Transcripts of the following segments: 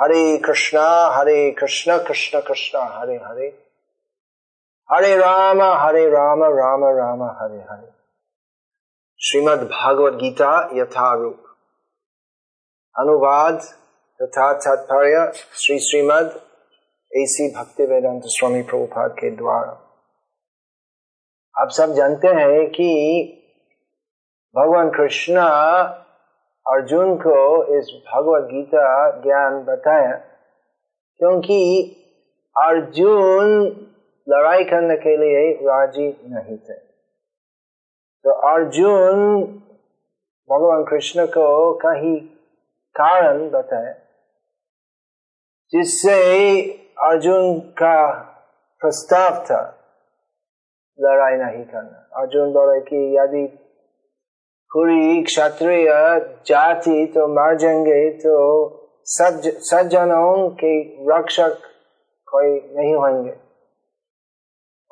हरे कृष्णा, हरे कृष्ण कृष्ण कृष्ण, हरे हरे। हरे राम हरे राम राम राम, हरे हरे। श्रीमद् भागवत गीता यथारूप। अनुवाद तथा तात्पर्य श्री श्रीमद एसी भक्ति वेदांत स्वामी प्रभुपाद के द्वारा। आप सब जानते हैं कि भगवान कृष्ण अर्जुन को इस भगवत गीता ज्ञान बताया, क्योंकि अर्जुन लड़ाई करने के लिए राज़ी नहीं थे। तो अर्जुन भगवान कृष्ण को कहीं कारण बताया, जिससे अर्जुन का प्रस्ताव था, लड़ाई नहीं करना। अर्जुन बोले कि यदि पूरी क्षत्रिय जाति तो मर जाएँगे तो सज सज्जनों के रक्षक कोई नहीं होंगे।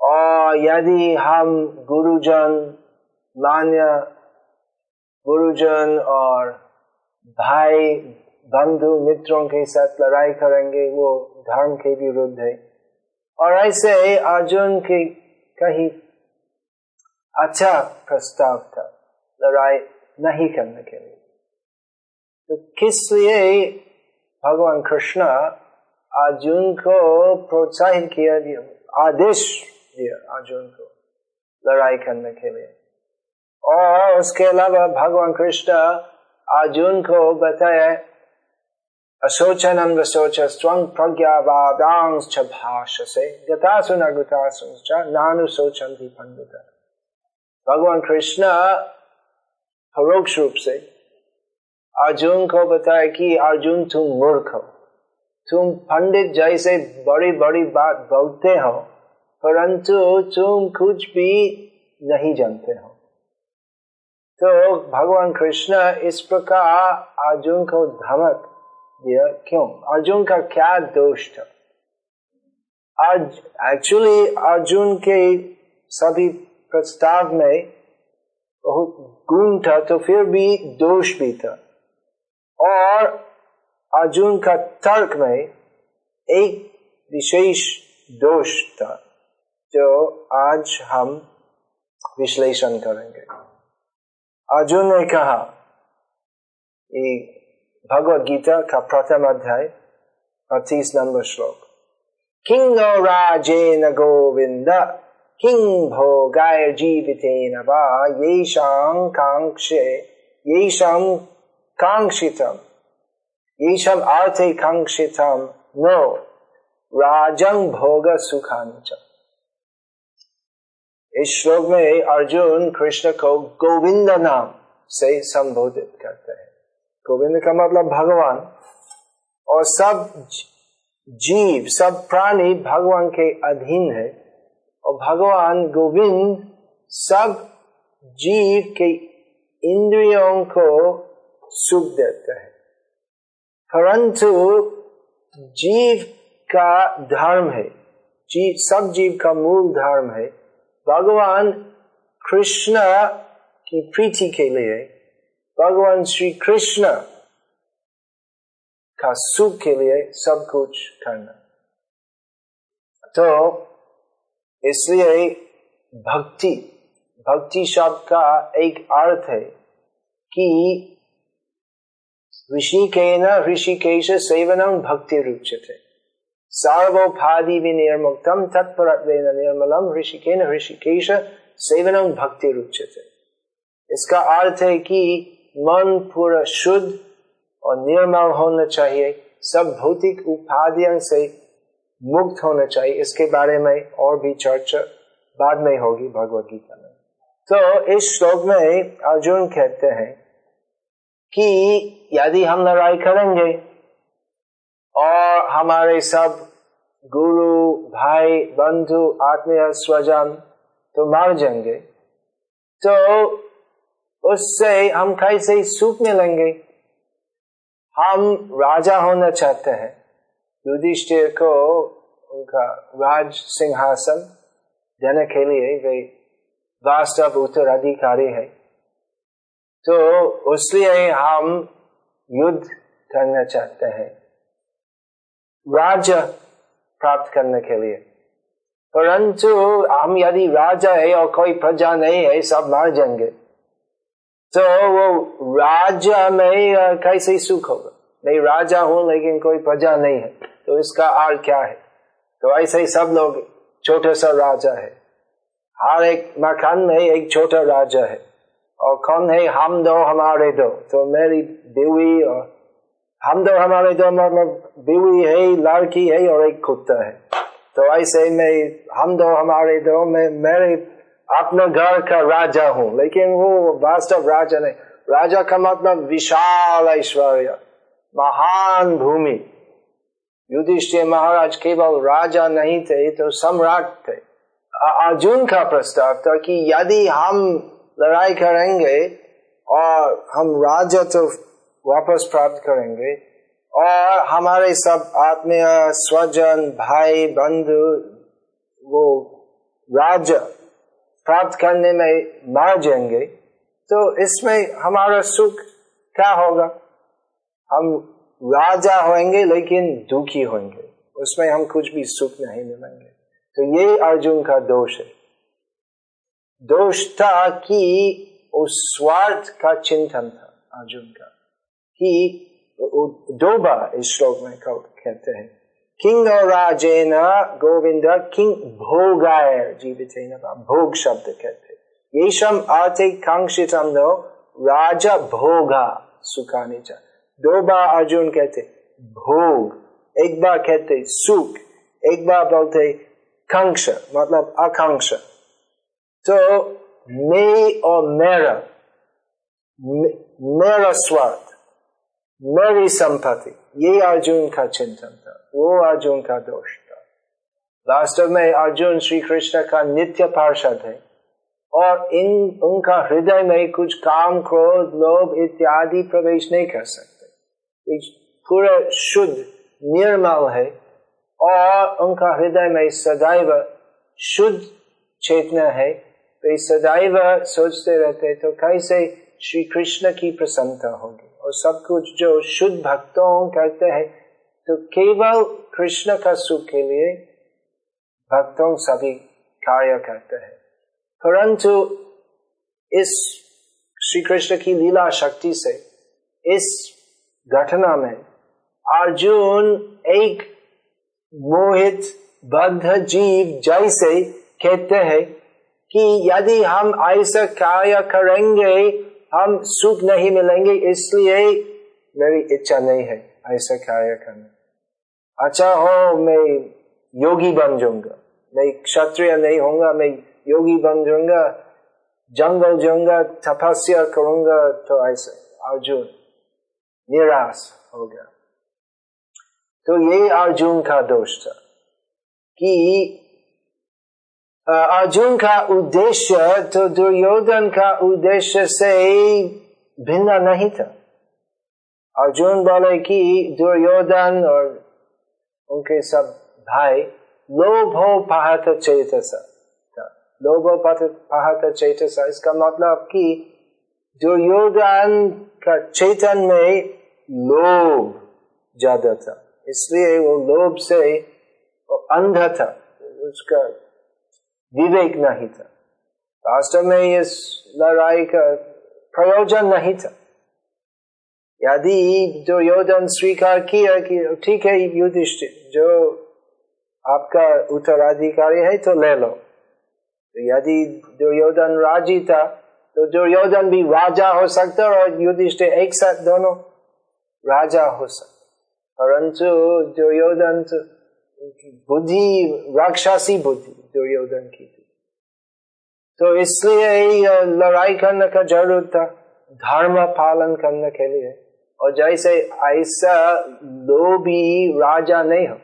और यदि हम गुरुजन, मान्य गुरुजन और भाई बंधु मित्रों के साथ लड़ाई करेंगे, वो धर्म के विरुद्ध है। और ऐसे अर्जुन के कही अच्छा प्रस्ताव था। लड़ाई नहीं करने के लिए। तो किस लिए भगवान कृष्ण अर्जुन को प्रोत्साहित किया दिया, आदेश दिया अर्जुन को लड़ाई करने के लिए? और उसके अलावा भगवान कृष्ण अर्जुन को बताया, अशोचनम वशोच स्वंग प्रज्ञावादांश भाष से गतासु न गतासु नानु शोचन भी पंडित भगवान कृष्ण परोक्ष रूप से, अर्जुन को बताया कि अर्जुन तुम मूर्ख हो। तुम पंडित जैसे बड़ी बड़ी बात बोलते हो, परंतु तुम कुछ भी नहीं जानते हो। तो भगवान कृष्ण इस प्रकार अर्जुन को धमक दिया, क्यों? अर्जुन का क्या दोष था? आज एक्चुअली अर्जुन के सभी प्रस्ताव में बहुत गुण था तो फिर भी दोष भी था। और अर्जुन का तर्क में एक विशेष दोष था, जो आज हम विश्लेषण करेंगे। अर्जुन ने कहा भगवत गीता का प्रथम अध्याय पच्चीस नंबर श्लोक, किंग राजेन गोविंद किं भोगाय जीवितेन वा येषां काङ्क्षे येषां काङ्क्षितम् येषाम् अर्थे काङ्क्षितं नो राजं भोग सुखांच इस श्लोक में अर्जुन कृष्ण को गोविंद नाम से संबोधित करते हैं गोविंद का मतलब भगवान और सब जीव सब प्राणी भगवान के अधीन है और भगवान गोविंद सब जीव के इंद्रियों को सुख देते हैं। परंतु जीव का धर्म है, जीव, सब जीव का मूल धर्म है। भगवान कृष्ण की प्रीति के लिए, भगवान श्री कृष्ण का सुख के लिए सब कुछ करना। तो इसलिए भक्ति भक्ति शब्द का एक अर्थ है कि ऋषिकेन, ऋषिकेश सेवनम भक्ति रुचते सार्वोपाधि विनिर्मुक्तम तत्पर निर्मलम ऋषिकेन, ऋषिकेश सेवनम भक्ति रुचते इसका अर्थ है कि मन पूरा शुद्ध और निर्मल होना चाहिए। सब भौतिक उपाधियों से मुक्त होना चाहिए। इसके बारे में और भी चर्चा बाद में होगी भगवत गीता में। तो इस श्लोक में अर्जुन कहते हैं कि यदि हम लड़ाई करेंगे और हमारे सब गुरु, भाई, बंधु, आत्मीय, स्वजन तो मार जाएँगे तो उससे हम कैसे सुख मिलेंगे? हम राजा होना चाहते हैं। युधिष्ठिर को उनका राज सिंहासन देने के लिए वे वास्तव उत्तराधिकारी है तो उसलिए हम युद्ध करना चाहते हैं राज्य प्राप्त करने के लिए परंतु हम यदि राजा है और कोई प्रजा नहीं है सब मार जाएँगे तो वो राजा में कैसे सुख होगा नहीं राजा हूँ लेकिन कोई प्रजा नहीं है तो इसका अर्थ क्या है? तो ऐसे ही सब लोग छोटे सा राजा है। हर एक मकान में एक छोटा राजा है। और कौन है? हम दो हमारे दो। तो मेरी बीवी और हम दो हमारे दो मतलब बीवी है, लड़की है और एक कुत्ता है। तो ऐसे ही मैं हम दो हमारे दो, मैं मेरे अपने घर का राजा हूँ। लेकिन वो वास्तव राजा नहीं। राजा का मतलब विशाल ऐश्वर्य, महान भूमि। युधिष्ठिर महाराज केवल राजा नहीं थे तो सम्राट थे। अर्जुन का प्रस्ताव था कि यदि हम लड़ाई करेंगे और हम राजा तो वापस प्राप्त करेंगे, और हमारे सब आत्मीय, स्वजन, भाई, बंधु, वो राज्य प्राप्त करने में मार जाएँगे तो इसमें हमारा सुख क्या होगा? हम राजा होंगे लेकिन दुखी होंगे उसमें हम कुछ भी सुख नहीं मिलेंगे। तो ये अर्जुन का दोष है। दोष था कि, उस स्वार्थ का चिंतन था अर्जुन का, कि दो बार इस श्लोक में कहते हैं किंग राजेन गोविंद किंग भोगाय जीवित भोग शब्द कहते ये शम आर्थिक कांक्षितम नो, राजा भोगा सुखाने चा दो बार अर्जुन कहते, भोग. एक बार कहते, सुख. एक बार बोलते, कांक्ष. मतलब आकांक्षा। तो मैं और मेरा मेरा स्वार्थ मेरी संपत्ति, ये अर्जुन का चिंतन था, वो अर्जुन का दोष था। वास्तव में अर्जुन श्री कृष्ण का नित्य पार्षद है, और इन, उनका हृदय में कुछ काम, क्रोध, लोभ इत्यादि प्रवेश नहीं कर सकते। पूरा शुद्ध, निर्मल है, और उनका हृदय में सदैव शुद्ध चेतना है। वे सदैव सोचते रहते तो कैसे श्री कृष्ण की प्रसन्नता होगी? और सब कुछ जो शुद्ध भक्तों करते हैं तो केवल कृष्ण का सुख के लिए भक्तों सभी कार्य करते हैं। परंतु इस श्री कृष्ण की लीला शक्ति से, इस घटना में अर्जुन एक मोहित बद्ध जीव जैसे कहते हैं कि यदि हम ऐसा कार्य करेंगे, हम सुख नहीं मिलेंगे, इसलिए मेरी इच्छा नहीं है ऐसा कार्य करना। अच्छा हो, मैं योगी बन जाऊँगा। मैं क्षत्रिय नहीं होऊँगा, मैं योगी बन जाऊँगा। जंगल जाऊँगा, तपस्या करूँगा तो ऐसे। अर्जुन निराश हो गया। तो ये अर्जुन का दोष था कि अर्जुन का उद्देश्य तो दुर्योधन का उद्देश्य से भिन्न नहीं था। अर्जुन बोले कि दुर्योधन और उनके सब भाई लोभो पाहत चेतस लोभो पाहत चेतस, इसका मतलब कि दुर्योधन का चेतन में लोभ ज़्यादा था। इसलिए वो लोभ से अंध था, उसका विवेक नहीं था। वास्तव में इस लड़ाई का प्रयोजन नहीं था। यदि दुर्योधन स्वीकार किया कि ठीक है, युधिष्ठिर, जो आपका उत्तराधिकारी है तो ले लो। तो यदि दुर्योधन राज़ी था तो दुर्योधन भी राजा हो सकता और युधिष्ठिर एक साथ दोनों राजा हो सकते परंतु दुर्योधन तो बुद्धि, राक्षसी बुद्धि दुर्योधन की थी। तो इसलिए लड़ाई करने का ज़रूरत था, धर्म पालन करने के लिए। और जैसे ऐसा दो भी राजा नहीं हो,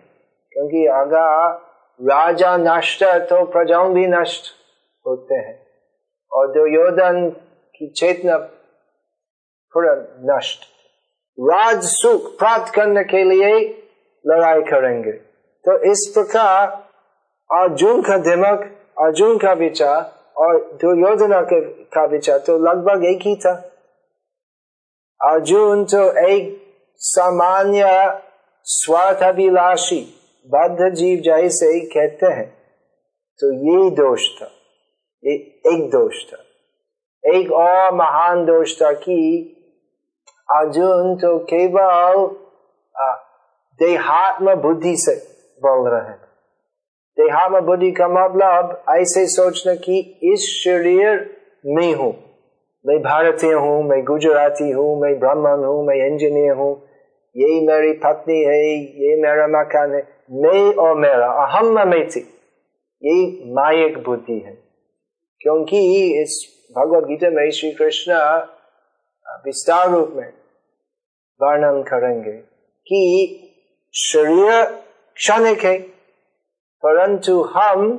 क्योंकि अगर राजा नष्ट तो प्रजाओं भी नष्ट होते हैं। और दुर्योधन की चेतना पूरा नष्ट। राज सुख प्राप्त करने के लिए लड़ाई करेंगे। तो इस प्रकार अर्जुन का दिमाग, अर्जुन का विचार और दुर्योधना के, का विचार तो लगभग एक ही था। अर्जुन तो एक सामान्य स्वार्थाभिलाषी बद्ध जीव जैसे कहते हैं तो यही दोष था। एक दोष था एक और महान दोष था कि अर्जुन तो केवल देहात्म बुद्धि से बोल रहे हैं देहात्म बुद्धि का मतलब ऐसे सोचना कि इस शरीर में हूँ मैं भारतीय हूँ मैं गुजराती हूँ मैं ब्राह्मण हूँ मैं इंजीनियर हूँ यही मेरी पत्नी है ये मेरा मकान है मैं और मेरा अहम ममेति यही मायक बुद्धि है क्योंकि इस भगवत गीता में श्री कृष्ण विस्तार रूप में वर्णन करेंगे कि शरीर क्षणिक है, परंतु हम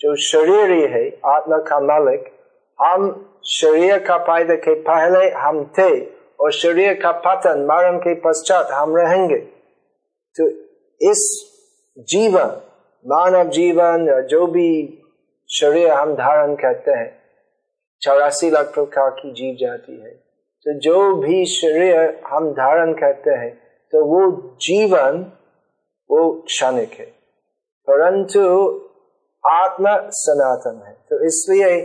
जो शरीर है, आत्मा का मालिक, हम शरीर का पैदा के पहले हम थे और शरीर का पतन, मरण के पश्चात हम रहेंगे। तो इस जीवन, मानव जीवन, जो भी शरीर हम धारण करते हैं। चौरासी लाख प्रकार की जीव जाती है। तो जो भी शरीर हम धारण करते हैं तो वो जीवन, वो क्षणिक है। परंतु आत्मा सनातन है। तो इसलिए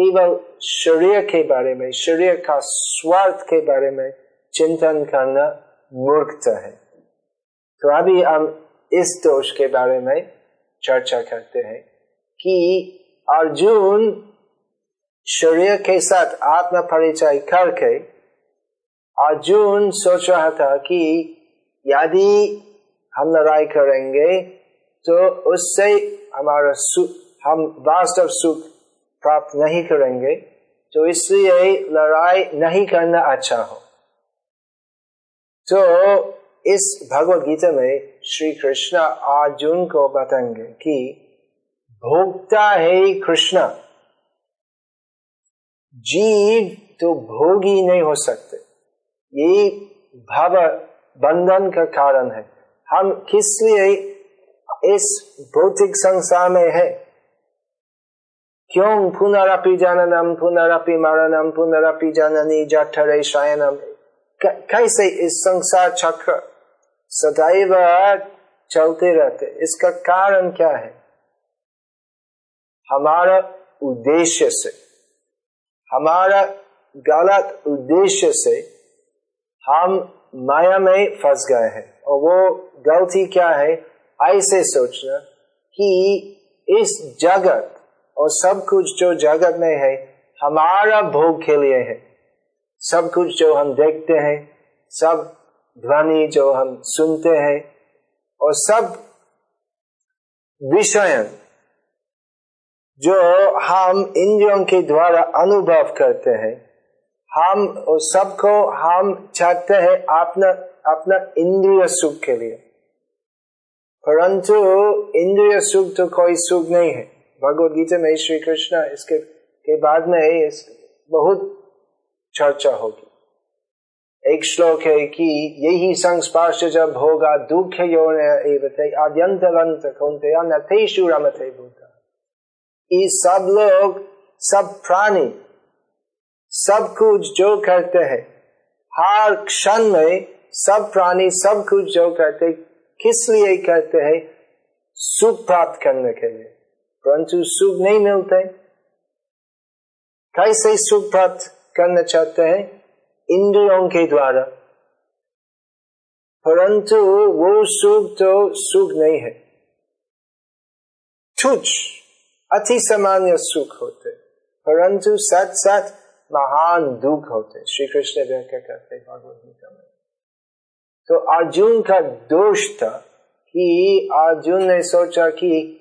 केवल शरीर के बारे में, शरीर का स्वार्थ के बारे में चिंतन करना मूर्खता है। तो अभी हम इस दोष के बारे में चर्चा करते हैं कि अर्जुन शरीर के साथ आत्म परिचय करके अर्जुन सोच रहा था कि यदि हम लड़ाई करेंगे तो उससे हमारा सुख हम वास्तव सुख प्राप्त नहीं करेंगे तो इसलिए लड़ाई नहीं करना अच्छा हो तो इस भगवत गीता में श्री कृष्ण अर्जुन को बताएँगे कि भोक्ता है कृष्ण। जीव तो भोगी नहीं हो सकते। ये भाव बंधन का कारण है। हम किस लिए इस भौतिक संसार में है? क्यों पुनरअपि जननम पुनरअपि मरणम पुनरअपि जननी, जठरे शयनम? कैसे इस संसार चक्र सदैव चलते रहते इसका कारण क्या है? हमारा उद्देश्य से, हमारा गलत उद्देश्य से हम माया में फंस गए हैं। और वो गलती क्या है? ऐसे सोचना कि इस जगत और सब कुछ जो जगत में है, हमारा भोग के लिए है। सब कुछ जो हम देखते हैं, सब ध्वनि जो हम सुनते हैं, और सब विषय जो हम इंद्रियों के द्वारा अनुभव करते हैं, हम सबको हम चाहते हैं अपना अपना इंद्रिय सुख के लिए। परंतु इंद्रिय सुख तो कोई सुख नहीं है। भगवत गीता में श्री कृष्ण इसके, के बाद में इस बहुत चर्चा होगी। एक श्लोक है कि यही संस्पर्श जब होगा, दुख योन आद्यंत नथेशु रमते भूता। ये सब लोग, सब प्राणी, सब कुछ जो करते हैं, हर क्षण में सब प्राणी, सब कुछ जो करते किस लिए करते हैं? सुख प्राप्त करने के लिए। परंतु सुख नहीं मिलते कैसे सुख प्राप्त करना चाहते हैं? इंद्रियों के द्वारा। परंतु वो सुख तो सुख नहीं है। तुच्छ अति सामान्य सुख होते। परंतु सच सच महान दुख होते। श्री कृष्ण व्याख्या करते भगवत गीता में। तो अर्जुन का दोष था कि अर्जुन ने सोचा कि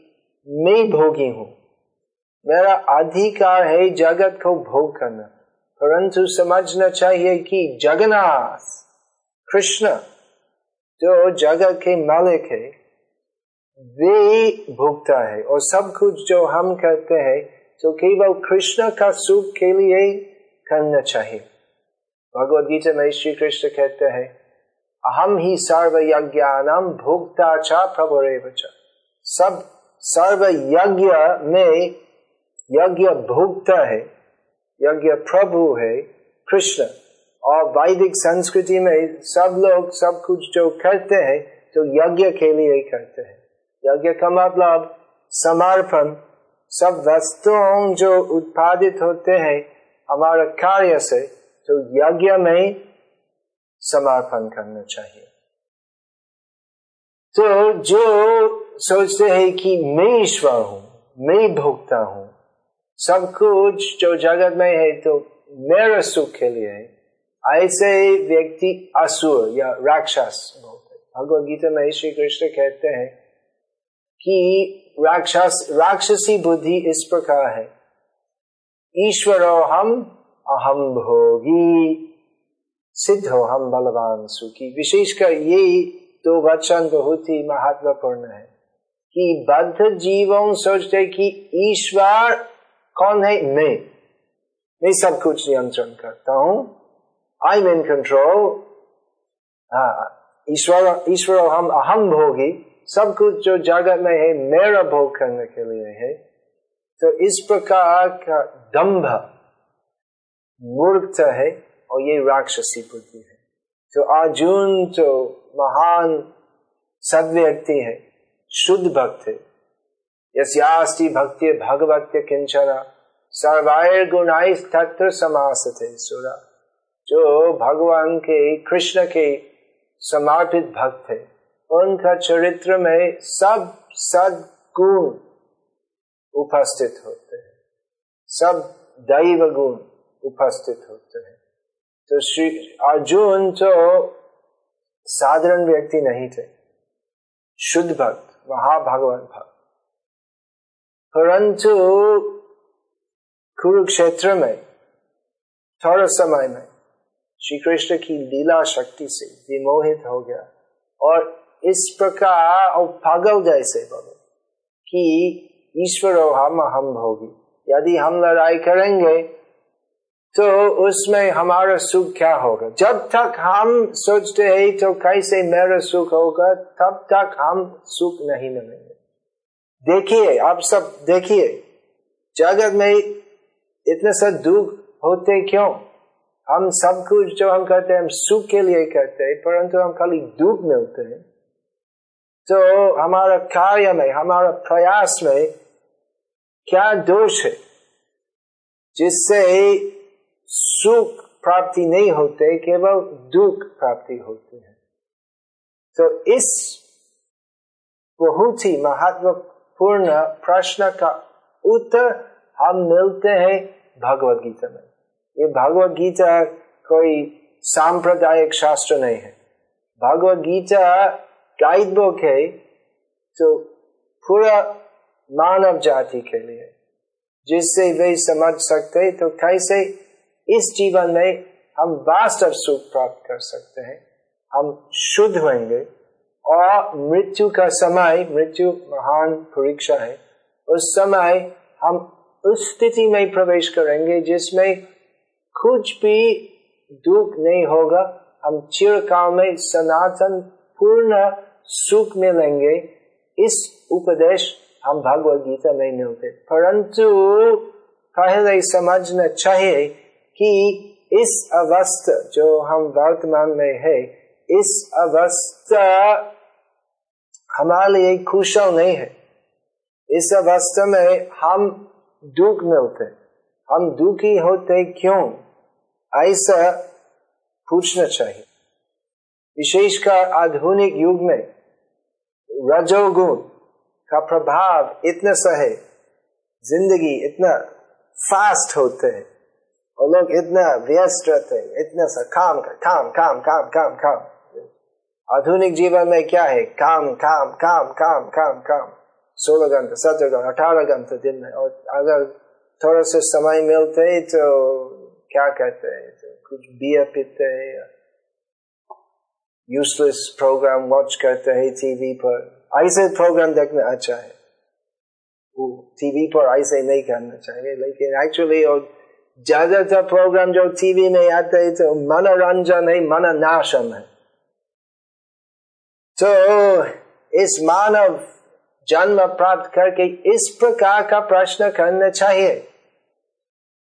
मैं भोगी हूँ। मेरा अधिकार है जगत को भोग करना। परंतु समझना चाहिए कि जगन्नाथ, कृष्ण जो जगत के मालिक है वे भोगता है और सब कुछ जो हम करते हैं तो केवल कृष्ण का सुख के लिए ही करना चाहिए। भगवद गीता में श्री कृष्ण कहते हैं अहम ही सर्व यज्ञानम भोक्ता चा प्रभु सब सर्व यज्ञ में यज्ञ भोक्ता है, यज्ञ प्रभु है कृष्ण। और वैदिक संस्कृति में सब लोग सब कुछ जो करते हैं तो यज्ञ के लिए करते हैं। यज्ञ का मतलब समर्पण। सब वस्तुओं जो उत्पादित होते हैं, हमारे कार्य से तो यज्ञ में समर्पण करना चाहिए। तो जो सोचते हैं कि मैं ईश्वर हूँ, मैं भोगता हूँ, सब कुछ जो जगत में है तो मेरे सुख के लिए है। ऐसे व्यक्ति असुर या राक्षस भगवत गीता में श्री कृष्ण कहते हैं कि राक्षस, राक्षसी बुद्धि इस प्रकार है। ईश्वर हम अहम भोगी, सिद्ध हो हम बलवान सुखी। विशेषकर ये दो वचन बहुत ही महत्वपूर्ण है कि बद्ध जीवों सोचते कि ईश्वर कौन है? मैं। मैं सब कुछ नियंत्रण करता हूँ। आई एम इन कंट्रोल ईश्वर ईश्वर हम अहम भोगी। सब कुछ जो जगत में है, मेरा भोग करने के लिए है। तो इस प्रकार का दम्भ मूर्ख है और ये राक्षसी बुद्धि है। तो अर्जुन तो महान सब व्यक्ति है, शुद्ध भक्त है। यस्यास्ति भक्ति भगवत किंचना सर्वायर गुणाई तत्र समास थे सूरा। जो भगवान के, कृष्ण के समर्पित भक्त है। उनका चरित्र में सब सदगुण उपस्थित होते हैं। सब दैव गुण उपस्थित होते हैं। तो श्री अर्जुन तो साधारण व्यक्ति नहीं थे। शुद्ध भक्त, महाभगवान भक्त। परंतु कुरुक्षेत्र में, थोड़ा समय में, श्री कृष्ण की लीला शक्ति से विमोहित हो गया और इस प्रकार और पागल जैसे बोले कि ईश्वर और हम हम भोगी। यदि हम लड़ाई करेंगे तो उसमें हमारा सुख क्या होगा? जब तक हम सोचते हैं तो कैसे मेरा सुख होगा? तब तक हम सुख नहीं मिलेंगे देखिए, आप सब देखिए, जगत में इतने सा दुख होते क्यों? हम सब कुछ जो हम करते हैं, हम सुख के लिए करते हैं, परंतु हम खाली दुख मिलते हैं। तो हमारा कार्य में, हमारा प्रयास में क्या दोष है? जिससे सुख प्राप्ति नहीं होते, केवल दुख प्राप्ति होती है। तो इस बहुत ही महत्वपूर्ण प्रश्न का उत्तर हम मिलते हैं भगवत गीता में। ये भगवत गीता कोई सांप्रदायिक शास्त्र नहीं है। भगवत गीता गाइड बुक है तो पूरा मानव जाति के लिए जिससे वे समझ सकते तो कैसे इस जीवन में हम वास्तव सुख प्राप्त कर सकते हैं हम शुद्ध होंगे और मृत्यु का समय मृत्यु महान परीक्षा है उस समय हम उस स्थिति में प्रवेश करेंगे जिसमें कुछ भी दुख नहीं होगा हम चिरकाल में सनातन पूर्ण सुख मिलेंगे। इस उपदेश हम भगवत गीता में मिलते परंतु पहले समझना चाहिए कि इस अवस्था जो हम वर्तमान में है, इस अवस्था हमारे लिए कुशल नहीं है। इस अवस्था में हम दुख मिलते। हम दुखी होते क्यों? ऐसा पूछना चाहिए। विशेषकर आधुनिक युग में रजोगुण का प्रभाव इतना सा है, ज़िंदगी इतना फास्ट होते हैं, और लोग इतना व्यस्त रहते हैं, इतना सा काम का काम काम काम काम काम। आधुनिक जीवन में क्या है? काम काम काम काम काम काम। सोलह घंटे, सत्रह घंटे, अठारह घंटे दिन में, और अगर थोड़ा सा समय मिलते है तो क्या कहते हैं? तो कुछ बियर पीते हैं यूजलेस प्रोग्राम वॉच करते हैं टीवी पर। ऐसे प्रोग्राम देखना अच्छा है। वो टीवी पर ऐसे नहीं करना चाहिए, लेकिन एक्चुअली और ज़्यादातर प्रोग्राम जो टीवी में आते हैं तो मनोरंजन है मन नाशम है। तो इस मानव जन्म प्राप्त करके इस प्रकार का प्रश्न करना चाहिए।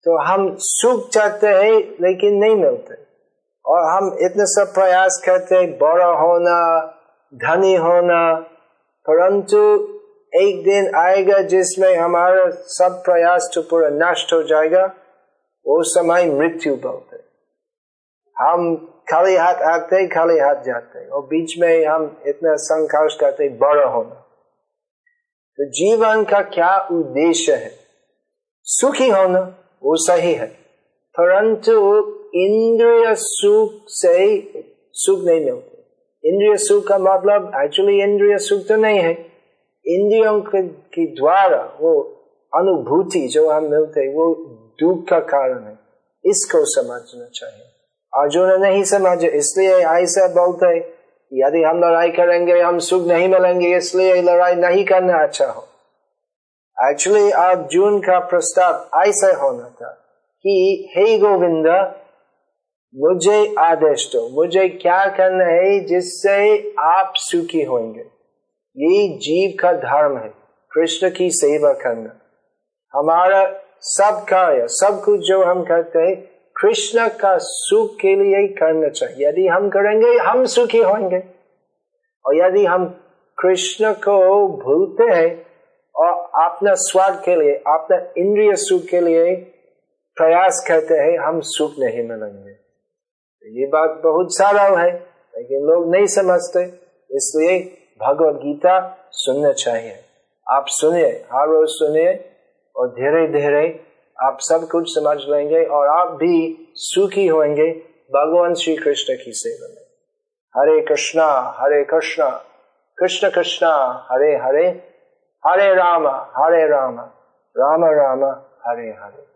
तो हम सुख चाहते हैं, लेकिन नहीं मिलते। और हम इतने सब प्रयास करते हैं, बड़ा होना, धनी होना, परंतु एक दिन आएगा जिसमें हमारा सब प्रयास तो पूरा नष्ट हो जाएगा, वो समय मृत्यु बोलते हम खाली हाथ आते खाली हाथ जाते और बीच में हम इतना संघर्ष करते बड़ा होना। तो जीवन का क्या उद्देश्य है? सुखी होना, वो सही है, परंतु इंद्रिय सुख से सुख नहीं मिलते। इंद्रिय सुख का मतलब एक्चुअली इंद्रिय सुख तो नहीं है। इंद्रियों के द्वारा वो अनुभूति जो हम मिलते वो दुख का कारण है। इसको समझना चाहिए। अर्जुन नहीं समझे, इसलिए ऐसा बोलते यदि हम लड़ाई करेंगे, हम सुख नहीं मिलेंगे, इसलिए लड़ाई नहीं करना अच्छा हो। एक्चुअली अर्जुन का प्रस्ताव ऐसा होना था कि, हे गोविंद मुझे आदेश दो। मुझे क्या करना है जिससे आप सुखी होंगे? ये जीव का धर्म है। कृष्ण की सेवा करना। हमारा सब कार्य, सब कुछ जो हम करते हैं, कृष्ण का सुख के लिए ही करना चाहिए। यदि हम करेंगे, हम सुखी होंगे। और यदि हम कृष्ण को भूलते हैं, और अपना स्वाद के लिए, अपना इंद्रिय सुख के लिए प्रयास करते हैं, हम सुख नहीं मिलेंगे ये बात बहुत सरल है, लेकिन लोग नहीं समझते। इसलिए भगवत गीता सुनना चाहिए। आप सुनिए, हर रोज सुनिए और धीरे धीरे आप सब कुछ समझ लेंगे और आप भी सुखी होंगे भगवान श्री कृष्ण की सेवा में। हरे कृष्णा हरे कृष्णा, कृष्ण कृष्णा, हरे हरे हरे राम हरे राम राम राम, हरे हरे।